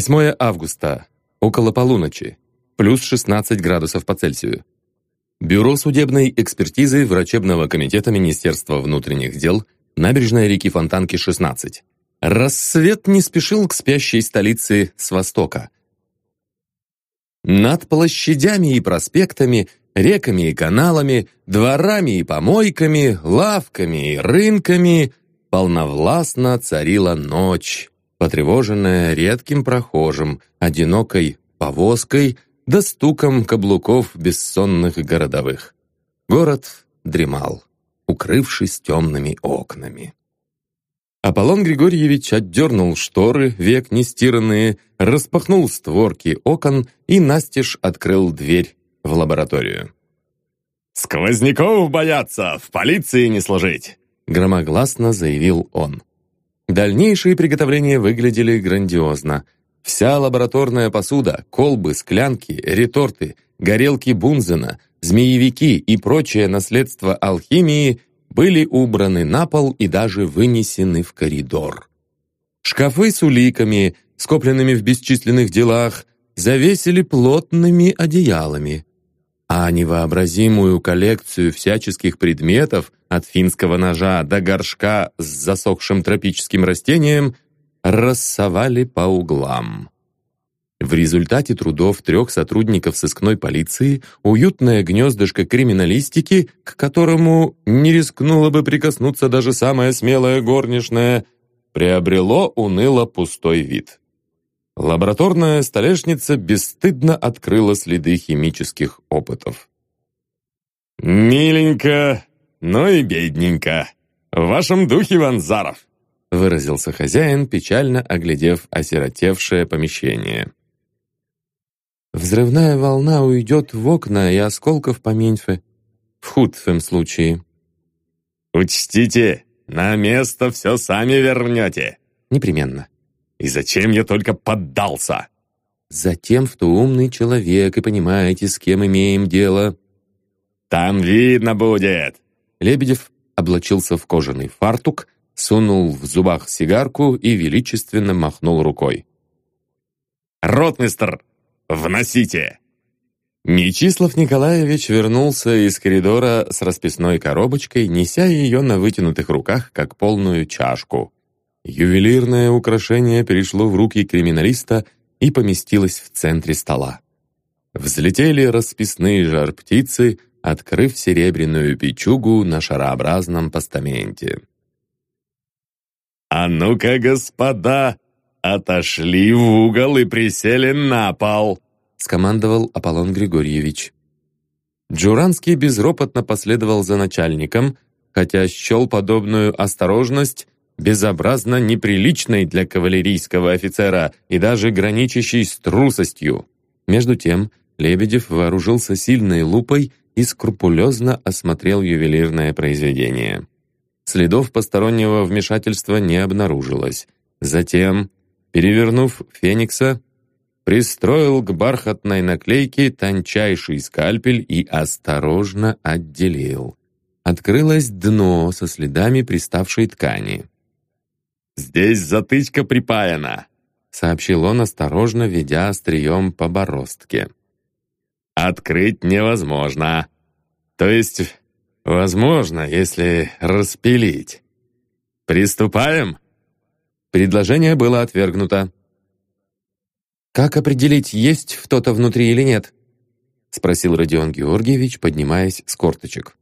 8 августа, около полуночи, плюс 16 градусов по Цельсию. Бюро судебной экспертизы Врачебного комитета Министерства внутренних дел, набережная реки Фонтанки, 16. Рассвет не спешил к спящей столице с востока. Над площадями и проспектами, реками и каналами, дворами и помойками, лавками и рынками полновластно царила ночь, потревоженная редким прохожим, одинокой повозкой да стуком каблуков бессонных городовых. Город дремал, укрывшись темными окнами. Аполлон Григорьевич отдернул шторы, век нестиранные, распахнул створки окон и настежь открыл дверь в лабораторию. «Сквозняков боятся, в полиции не служить!» громогласно заявил он. Дальнейшие приготовления выглядели грандиозно. Вся лабораторная посуда, колбы, склянки, реторты, горелки Бунзена, змеевики и прочее наследство алхимии были убраны на пол и даже вынесены в коридор. Шкафы с уликами, скопленными в бесчисленных делах, завесили плотными одеялами, а невообразимую коллекцию всяческих предметов, от финского ножа до горшка с засохшим тропическим растением, рассовали по углам. В результате трудов трех сотрудников сыскной полиции уютное гнездышко криминалистики, к которому не рискнула бы прикоснуться даже самая смелая горничная, приобрело уныло пустой вид. Лабораторная столешница бесстыдно открыла следы химических опытов. «Миленько, но и бедненько. В вашем духе, Ванзаров!» выразился хозяин, печально оглядев осиротевшее помещение. Взрывная волна уйдет в окна и осколков поменьше. В худшем случае. «Учтите, на место все сами вернете». «Непременно». «И зачем я только поддался?» «Затем, что умный человек, и понимаете, с кем имеем дело». «Там видно будет». Лебедев облачился в кожаный фартук, сунул в зубах сигарку и величественно махнул рукой. «Ротмистр, «Вносите!» Нечислав Николаевич вернулся из коридора с расписной коробочкой, неся ее на вытянутых руках, как полную чашку. Ювелирное украшение перешло в руки криминалиста и поместилось в центре стола. Взлетели расписные жар-птицы, открыв серебряную печугу на шарообразном постаменте. «А ну-ка, господа, «Отошли в угол и присели на пол», — скомандовал Аполлон Григорьевич. Джуранский безропотно последовал за начальником, хотя счел подобную осторожность безобразно неприличной для кавалерийского офицера и даже граничащей с трусостью. Между тем Лебедев вооружился сильной лупой и скрупулезно осмотрел ювелирное произведение. Следов постороннего вмешательства не обнаружилось. Затем Перевернув феникса, пристроил к бархатной наклейке тончайший скальпель и осторожно отделил. Открылось дно со следами приставшей ткани. «Здесь затычка припаяна», — сообщил он, осторожно ведя острием по бороздке. «Открыть невозможно. То есть, возможно, если распилить. Приступаем?» Предложение было отвергнуто. «Как определить, есть кто-то внутри или нет?» спросил Родион Георгиевич, поднимаясь с корточек.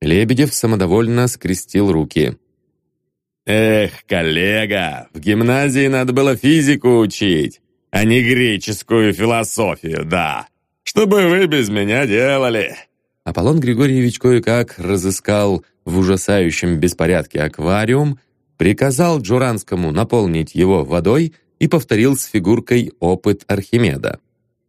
Лебедев самодовольно скрестил руки. «Эх, коллега, в гимназии надо было физику учить, а не греческую философию, да. Что бы вы без меня делали?» Аполлон Григорьевич кое-как разыскал в ужасающем беспорядке аквариум приказал Джуранскому наполнить его водой и повторил с фигуркой опыт Архимеда.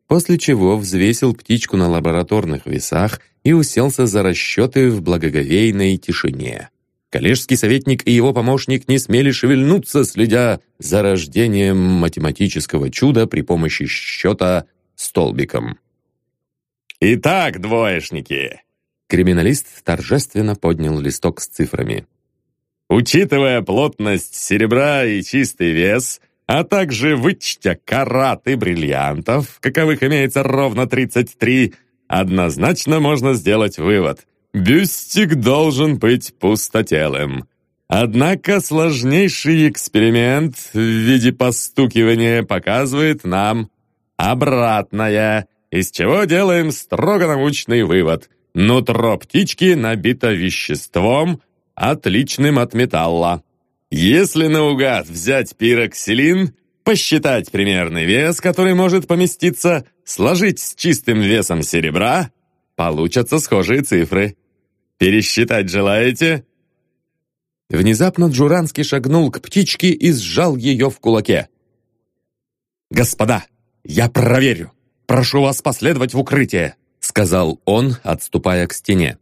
После чего взвесил птичку на лабораторных весах и уселся за расчеты в благоговейной тишине. Коллежский советник и его помощник не смели шевельнуться, следя за рождением математического чуда при помощи счета столбиком. «Итак, двоечники!» Криминалист торжественно поднял листок с цифрами. Учитывая плотность серебра и чистый вес, а также вычтя карат и бриллиантов, каковых имеется ровно 33, однозначно можно сделать вывод. Бюстик должен быть пустотелым. Однако сложнейший эксперимент в виде постукивания показывает нам обратное, из чего делаем строго научный вывод. Нутро птички набито веществом, отличным от металла. Если наугад взять пироксилин, посчитать примерный вес, который может поместиться, сложить с чистым весом серебра, получатся схожие цифры. Пересчитать желаете? Внезапно Джуранский шагнул к птичке и сжал ее в кулаке. «Господа, я проверю! Прошу вас последовать в укрытие!» сказал он, отступая к стене.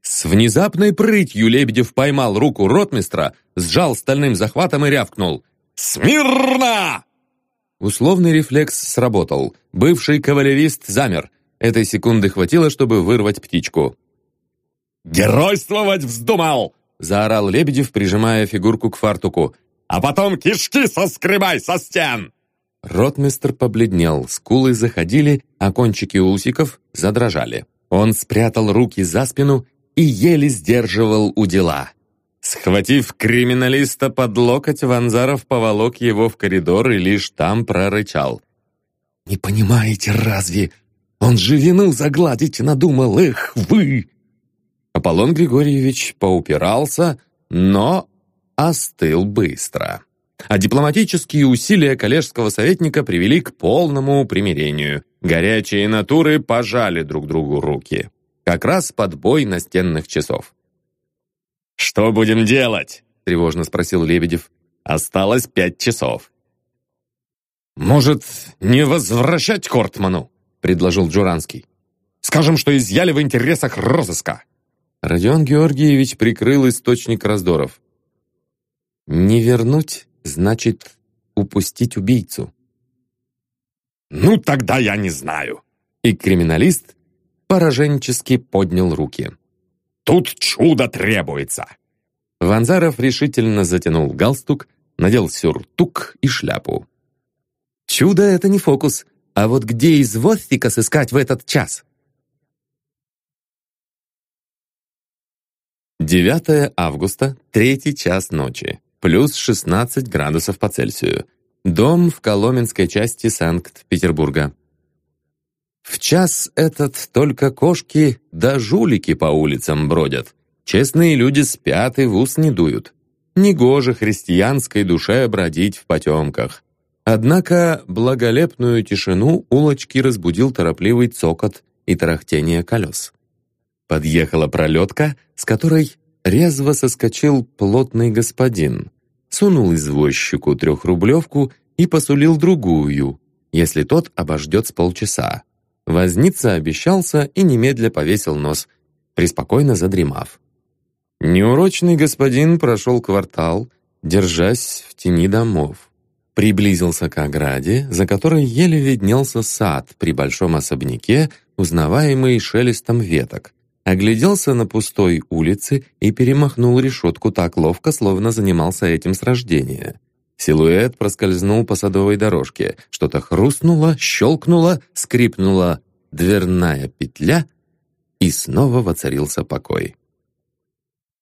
С внезапной прытью Лебедев поймал руку ротмистра, сжал стальным захватом и рявкнул. «Смирно!» Условный рефлекс сработал. Бывший кавалерист замер. Этой секунды хватило, чтобы вырвать птичку. «Геройствовать вздумал!» заорал Лебедев, прижимая фигурку к фартуку. «А потом кишки соскребай со стен!» Ротмистр побледнел, скулы заходили, а кончики усиков задрожали. Он спрятал руки за спину и еле сдерживал у дела. Схватив криминалиста под локоть, Ванзаров поволок его в коридор и лишь там прорычал. «Не понимаете разве? Он же вину загладить надумал, эх вы!» Аполлон Григорьевич поупирался, но остыл быстро. А дипломатические усилия коллежского советника привели к полному примирению. Горячие натуры пожали друг другу руки. Как раз под бой настенных часов. «Что будем делать?» — тревожно спросил Лебедев. «Осталось пять часов». «Может, не возвращать Кортману?» — предложил Джуранский. «Скажем, что изъяли в интересах розыска». Родион Георгиевич прикрыл источник раздоров. «Не вернуть значит упустить убийцу». «Ну, тогда я не знаю». И криминалист пораженчески поднял руки. «Тут чудо требуется!» Ванзаров решительно затянул галстук, надел сюртук и шляпу. «Чудо — это не фокус, а вот где извозчика сыскать в этот час?» 9 августа, третий час ночи, плюс 16 градусов по Цельсию. Дом в Коломенской части Санкт-Петербурга. В час этот только кошки да жулики по улицам бродят. Честные люди спят и в ус не дуют. Негоже христианской душе бродить в потемках. Однако благолепную тишину улочки разбудил торопливый цокот и тарахтение колес. Подъехала пролетка, с которой резво соскочил плотный господин, сунул извозчику трехрублевку и посулил другую, если тот обождет с полчаса. Возница обещался и немедля повесил нос, преспокойно задремав. Неурочный господин прошел квартал, держась в тени домов. Приблизился к ограде, за которой еле виднелся сад при большом особняке, узнаваемый шелестом веток, огляделся на пустой улице и перемахнул решетку так ловко, словно занимался этим с рождения. Силуэт проскользнул по садовой дорожке. Что-то хрустнуло, щелкнуло, скрипнула дверная петля, и снова воцарился покой.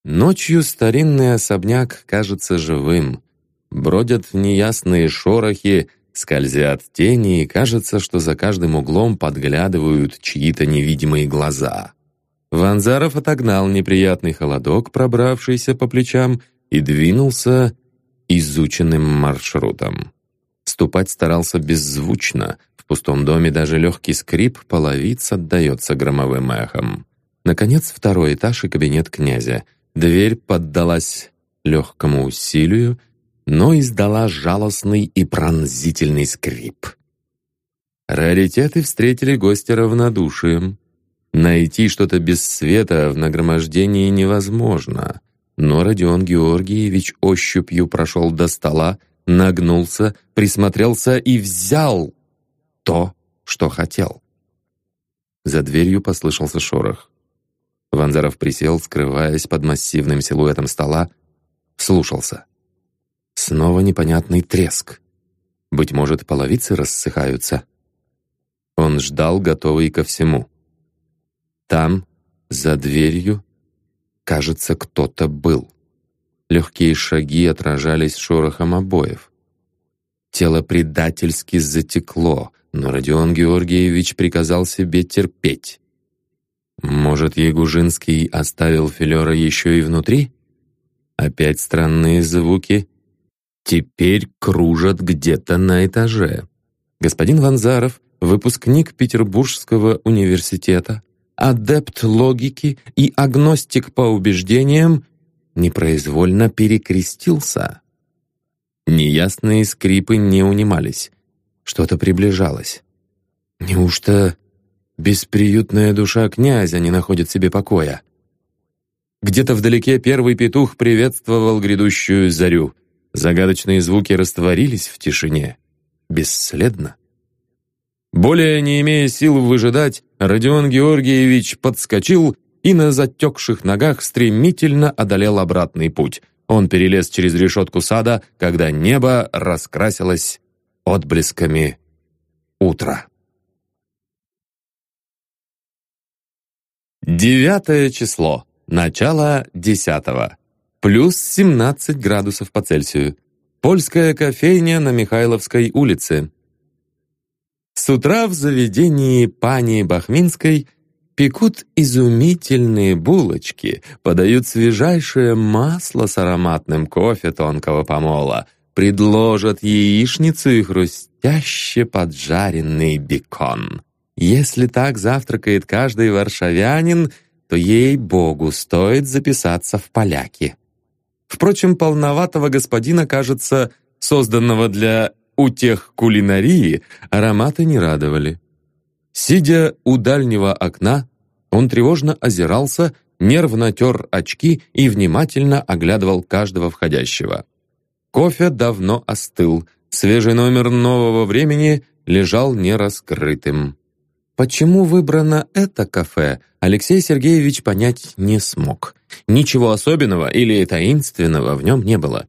Ночью старинный особняк кажется живым. Бродят неясные шорохи, скользят тени, и кажется, что за каждым углом подглядывают чьи-то невидимые глаза. Ванзаров отогнал неприятный холодок, пробравшийся по плечам, и двинулся изученным маршрутом. Ступать старался беззвучно, в пустом доме даже легкий скрип половиц отдается громовым эхом. Наконец, второй этаж и кабинет князя. Дверь поддалась легкому усилию, но издала жалостный и пронзительный скрип. Раритеты встретили гостя равнодушием. Найти что-то без света в нагромождении невозможно. Но Родион Георгиевич ощупью прошел до стола, нагнулся, присмотрелся и взял то, что хотел. За дверью послышался шорох. Ванзаров присел, скрываясь под массивным силуэтом стола, слушался. Снова непонятный треск. Быть может, половицы рассыхаются. Он ждал, готовый ко всему. Там, за дверью, кажется, кто-то был. Легкие шаги отражались шорохом обоев. Тело предательски затекло, но Родион Георгиевич приказал себе терпеть. Может, Ягужинский оставил Филера еще и внутри? Опять странные звуки. Теперь кружат где-то на этаже. Господин Ванзаров, выпускник Петербургского университета, адепт логики и агностик по убеждениям, непроизвольно перекрестился. Неясные скрипы не унимались. Что-то приближалось. Неужто бесприютная душа князя не находит себе покоя? Где-то вдалеке первый петух приветствовал грядущую зарю. Загадочные звуки растворились в тишине. Бесследно. Более не имея сил выжидать, Родион Георгиевич подскочил и на затекших ногах стремительно одолел обратный путь. Он перелез через решетку сада, когда небо раскрасилось отблесками утра. Девятое число. Начало десятого. Плюс 17 градусов по Цельсию. Польская кофейня на Михайловской улице. С утра в заведении пани Бахминской – Пекут изумительные булочки, подают свежайшее масло с ароматным кофе тонкого помола, предложат яичницу и хрустяще поджаренный бекон. Если так завтракает каждый варшавянин, то ей-богу стоит записаться в поляки. Впрочем, полноватого господина, кажется, созданного для утех кулинарии, ароматы не радовали. Сидя у дальнего окна, он тревожно озирался, нервно тер очки и внимательно оглядывал каждого входящего. Кофе давно остыл, свежий номер нового времени лежал нераскрытым. Почему выбрано это кафе, Алексей Сергеевич понять не смог. Ничего особенного или таинственного в нем не было.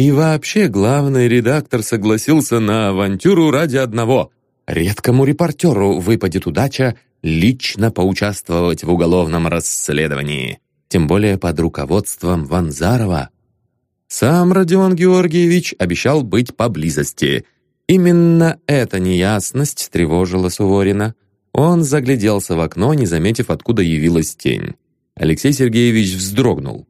И вообще главный редактор согласился на авантюру ради одного. Редкому репортеру выпадет удача лично поучаствовать в уголовном расследовании, тем более под руководством Ванзарова. Сам Родион Георгиевич обещал быть поблизости. Именно эта неясность тревожила Суворина. Он загляделся в окно, не заметив, откуда явилась тень. Алексей Сергеевич вздрогнул.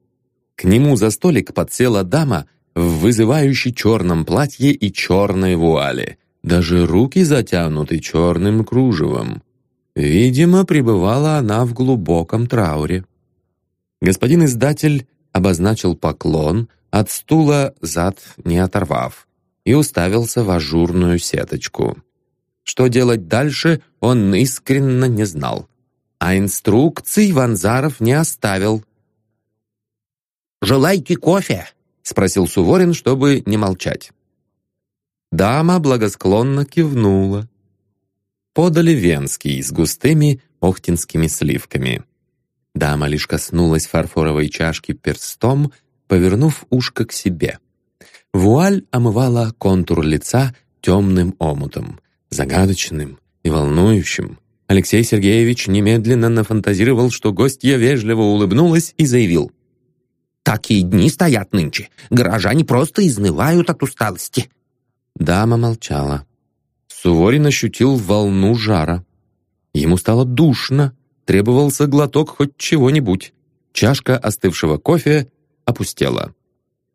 К нему за столик подсела дама в вызывающей черном платье и черной вуале. Даже руки затянуты черным кружевом. Видимо, пребывала она в глубоком трауре. Господин издатель обозначил поклон, от стула зад не оторвав, и уставился в ажурную сеточку. Что делать дальше, он искренне не знал. А инструкций Ванзаров не оставил. «Желаете кофе?» — спросил Суворин, чтобы не молчать. Дама благосклонно кивнула подали венский с густыми охтинскими сливками. Дама лишь коснулась фарфоровой чашки перстом, повернув ушко к себе. Вуаль омывала контур лица темным омутом, загадочным и волнующим. Алексей Сергеевич немедленно нафантазировал, что гостья вежливо улыбнулась и заявил. «Такие дни стоят нынче. Горожане просто изнывают от усталости». Дама молчала. Суворин ощутил волну жара. Ему стало душно, требовался глоток хоть чего-нибудь. Чашка остывшего кофе опустела.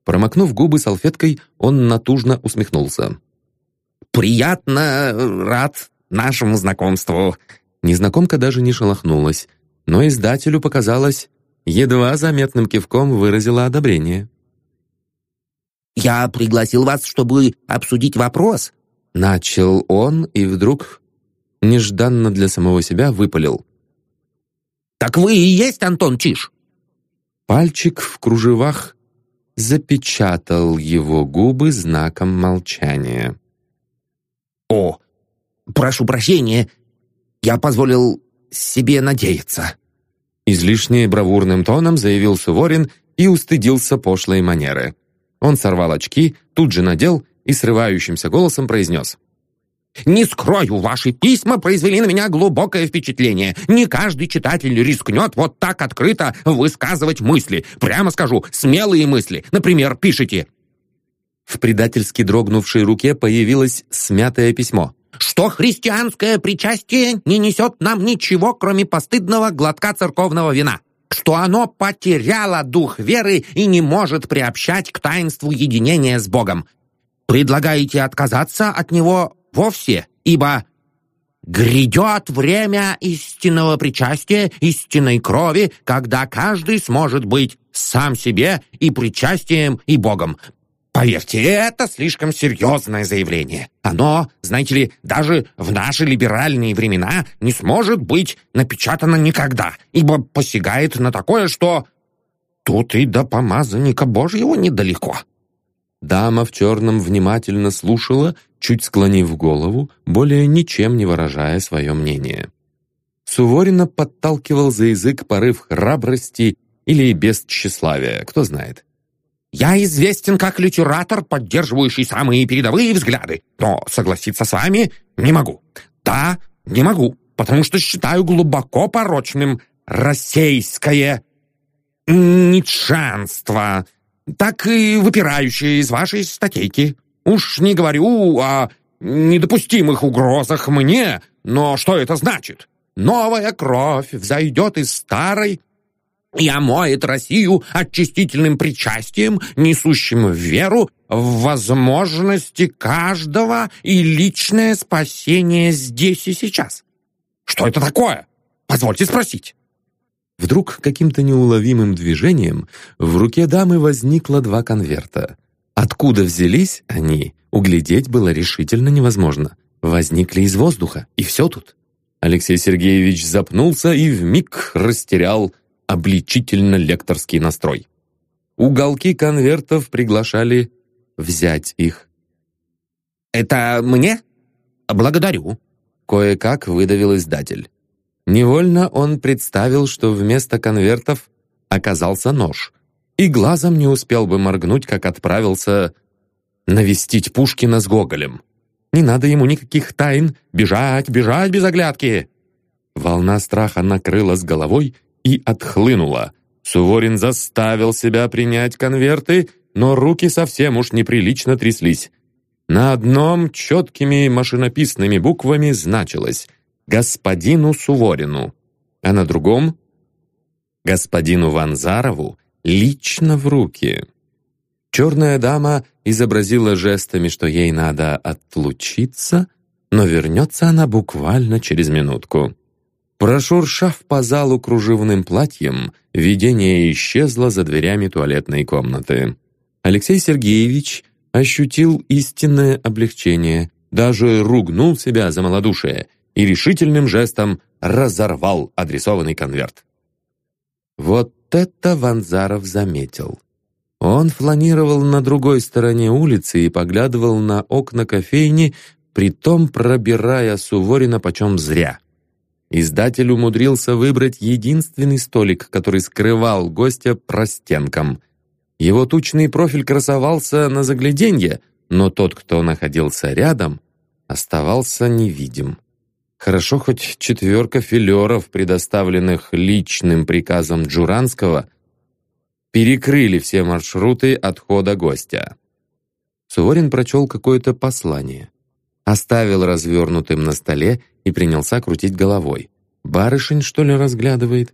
Промокнув губы салфеткой, он натужно усмехнулся. «Приятно рад нашему знакомству». Незнакомка даже не шелохнулась, но издателю показалось, едва заметным кивком выразила одобрение. «Я пригласил вас, чтобы обсудить вопрос, Начал он и вдруг, нежданно для самого себя, выпалил. «Так вы и есть Антон Чиш?» Пальчик в кружевах запечатал его губы знаком молчания. «О, прошу прощения, я позволил себе надеяться». Излишне бравурным тоном заявил Суворин и устыдился пошлой манеры. Он сорвал очки, тут же надел и срывающимся голосом произнес. «Не скрою, ваши письма произвели на меня глубокое впечатление. Не каждый читатель рискнет вот так открыто высказывать мысли. Прямо скажу, смелые мысли. Например, пишите в предательски дрогнувшей руке появилось смятое письмо. «Что христианское причастие не несет нам ничего, кроме постыдного глотка церковного вина, что оно потеряло дух веры и не может приобщать к таинству единения с Богом. Предлагаете отказаться от него вовсе, ибо Грядет время истинного причастия, истинной крови, когда каждый сможет быть сам себе и причастием, и Богом. Поверьте, это слишком серьезное заявление. Оно, знаете ли, даже в наши либеральные времена не сможет быть напечатано никогда, ибо посягает на такое, что тут и до помазанника Божьего недалеко». Дама в черном внимательно слушала, чуть склонив голову, более ничем не выражая свое мнение. Суворина подталкивал за язык порыв храбрости или бесчеславия, кто знает. Я известен как литератор, поддерживающий самые передовые взгляды, но согласиться с вами не могу. Да, не могу, потому что считаю глубоко порочным российское нитшанство, так и выпирающее из вашей статейки. Уж не говорю о недопустимых угрозах мне, но что это значит? Новая кровь взойдет из старой, и омоет Россию очистительным причастием, несущим веру в возможности каждого и личное спасение здесь и сейчас. Что это такое? Позвольте спросить. Вдруг каким-то неуловимым движением в руке дамы возникло два конверта. Откуда взялись они, углядеть было решительно невозможно. Возникли из воздуха, и все тут. Алексей Сергеевич запнулся и вмиг растерял обличительно-лекторский настрой. Уголки конвертов приглашали взять их. «Это мне? Благодарю», — кое-как выдавил издатель. Невольно он представил, что вместо конвертов оказался нож, и глазом не успел бы моргнуть, как отправился навестить Пушкина с Гоголем. Не надо ему никаких тайн, бежать, бежать без оглядки. Волна страха накрыла с головой, и отхлынула. Суворин заставил себя принять конверты, но руки совсем уж неприлично тряслись. На одном четкими машинописными буквами значилось «Господину Суворину», а на другом «Господину Ванзарову лично в руки». Черная дама изобразила жестами, что ей надо отлучиться, но вернется она буквально через минутку. Прошуршав по залу кружевным платьем, видение исчезло за дверями туалетной комнаты. Алексей Сергеевич ощутил истинное облегчение, даже ругнул себя за малодушие и решительным жестом разорвал адресованный конверт. Вот это Ванзаров заметил. Он фланировал на другой стороне улицы и поглядывал на окна кофейни, притом пробирая Суворина почем зря. Издатель умудрился выбрать единственный столик, который скрывал гостя простенком. Его тучный профиль красовался на загляденье, но тот, кто находился рядом, оставался невидим. Хорошо хоть четверка филеров, предоставленных личным приказом Джуранского, перекрыли все маршруты отхода гостя. Суворин прочел какое-то послание оставил развернутым на столе и принялся крутить головой. Барышень, что ли, разглядывает?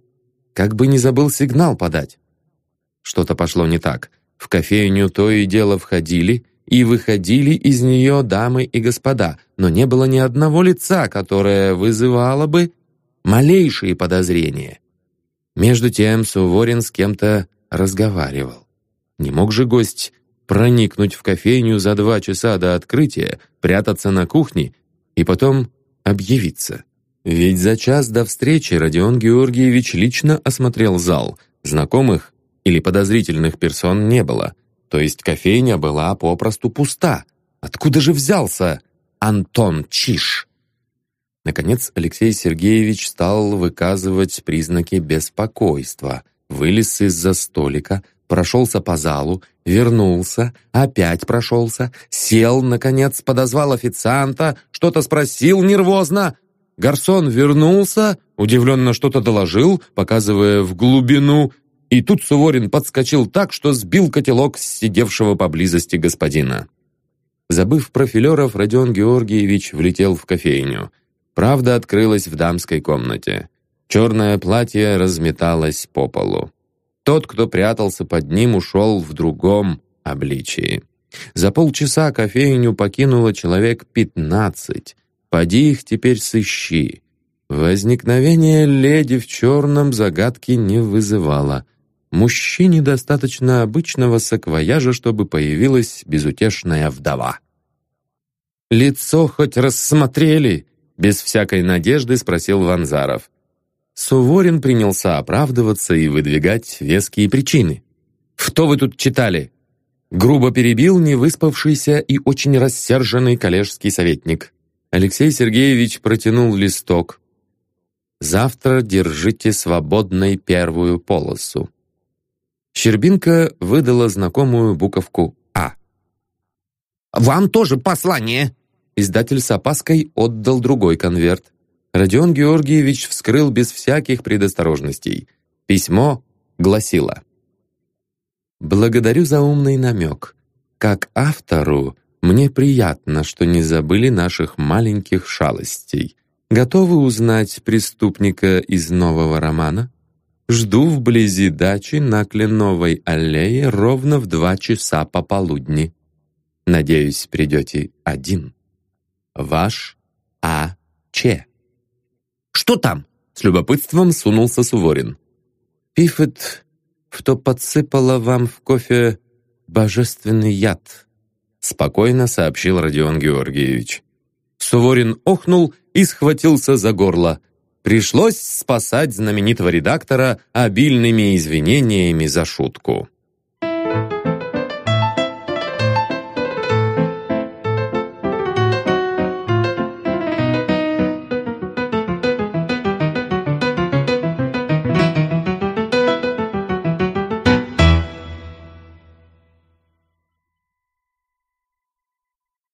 Как бы не забыл сигнал подать. Что-то пошло не так. В кофейню то и дело входили и выходили из нее дамы и господа, но не было ни одного лица, которое вызывало бы малейшие подозрения. Между тем Суворин с кем-то разговаривал. Не мог же гость проникнуть в кофейню за два часа до открытия, прятаться на кухне и потом объявиться. Ведь за час до встречи Родион Георгиевич лично осмотрел зал. Знакомых или подозрительных персон не было. То есть кофейня была попросту пуста. Откуда же взялся Антон Чиш? Наконец Алексей Сергеевич стал выказывать признаки беспокойства. Вылез из-за столика, Прошелся по залу, вернулся, опять прошелся, сел, наконец, подозвал официанта, что-то спросил нервозно. Гарсон вернулся, удивленно что-то доложил, показывая в глубину, и тут Суворин подскочил так, что сбил котелок с сидевшего поблизости господина. Забыв про филеров, Родион Георгиевич влетел в кофейню. Правда открылась в дамской комнате. Черное платье разметалось по полу. Тот, кто прятался под ним, ушел в другом обличии. За полчаса кофейню покинуло человек пятнадцать. Поди их теперь сыщи. Возникновение леди в черном загадки не вызывало. Мужчине достаточно обычного саквояжа, чтобы появилась безутешная вдова. «Лицо хоть рассмотрели?» Без всякой надежды спросил Ванзаров. Суворин принялся оправдываться и выдвигать веские причины. «Что вы тут читали?» Грубо перебил невыспавшийся и очень рассерженный коллежский советник. Алексей Сергеевич протянул листок. «Завтра держите свободной первую полосу». Щербинка выдала знакомую буковку «А». «Вам тоже послание!» Издатель с опаской отдал другой конверт. Родион Георгиевич вскрыл без всяких предосторожностей. Письмо гласило «Благодарю за умный намек. Как автору мне приятно, что не забыли наших маленьких шалостей. Готовы узнать преступника из нового романа? Жду вблизи дачи на Кленовой аллее ровно в два часа пополудни. Надеюсь, придете один. Ваш А. Че». Что там?» С любопытством сунулся Суворин. «Пифет, что подсыпала вам в кофе божественный яд», спокойно сообщил Родион Георгиевич. Суворин охнул и схватился за горло. Пришлось спасать знаменитого редактора обильными извинениями за шутку.